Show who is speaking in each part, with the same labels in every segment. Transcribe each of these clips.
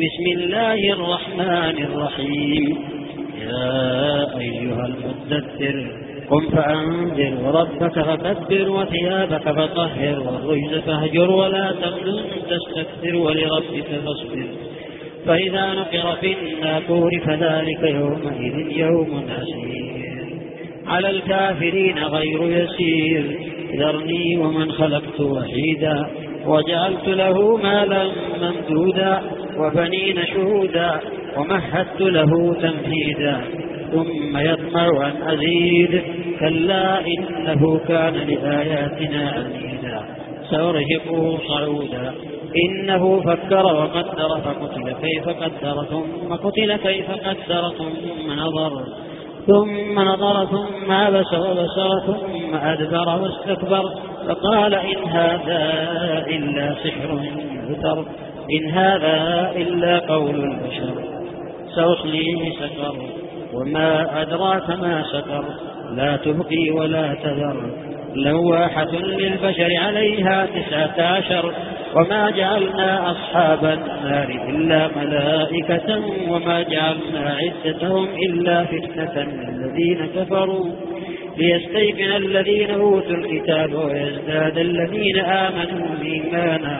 Speaker 1: بسم الله الرحمن الرحيم. يا أيها المدثر قم فأنذر وربك فكبر وثيابك فطهر والرجز فاهجر ولا تمنن تستكثر ولربك فاصبر. فإذا نقر في الناكور فذلك يومئذ يوم عسير. على الكافرين غير يسير. ذرني ومن خلقت وحيدا وجعلت له مالا ممدودا. وبنين شهودا ومهدت له تمهيدا ثم يطمع أن أزيد كلا إنه كان لآياتنا عنيدا سأرهقه صعودا. إنه فكر وقدر فقتل كيف قدر ثم قتل كيف قدر ثم نظر. ثم نظر ثم عبس وبسر ثم أدبر واستكبر. فقال إن هذا إلا سحر يؤثر إن هذا إلا قول البشر. سأصليه سكر وما أدراك ما سكر لا تبقي ولا تذر. لواحة للبشر عليها تسعة عشر. وما جعلنا أصحاب النار إلا ملائكة وما جعلنا عدتهم إلا فتنة للذين كفروا. ليستيقن الذين أوتوا الكتاب ويزداد الذين آمنوا إيمانا.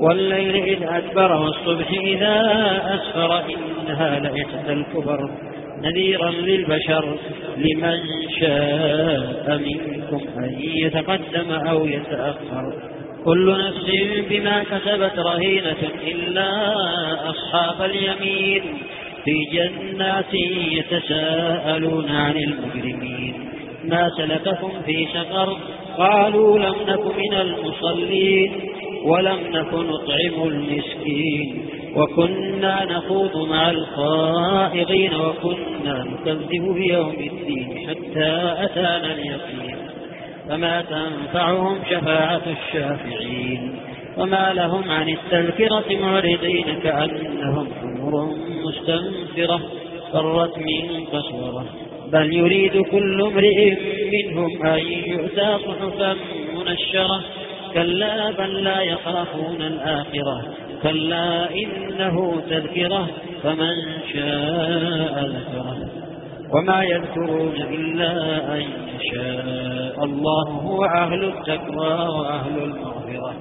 Speaker 1: والليل إذ أدبر والصبح إذا أسفر إنها لإحدى الكبر نذيرا للبشر لمن شاء منكم أن يتقدم أو يتأخر. كل نفس بما كسبت رهينة إلا أصحاب اليمين في جنات يتساءلون عن المجرمين. ما سلككم في سقر؟ قالوا لم نك من المصلين. ولم نك نطعم المسكين وكنا نخوض مع الخائضين وكنا نكذب بيوم الدين حتى أتانا اليقين فما تنفعهم شفاعة الشافعين وما لهم عن التذكرة معرضين كأنهم حمر مستنفرة فرت من قسورة بل يريد كل امرئ منهم أن يؤتى صحفا منشرة كلا بل لا يخافون الآخرة كلا إنه تذكرة فمن شاء ذكره. وما يذكرون إلا أن يشاء الله هو أهل التقوى وأهل المغفرة.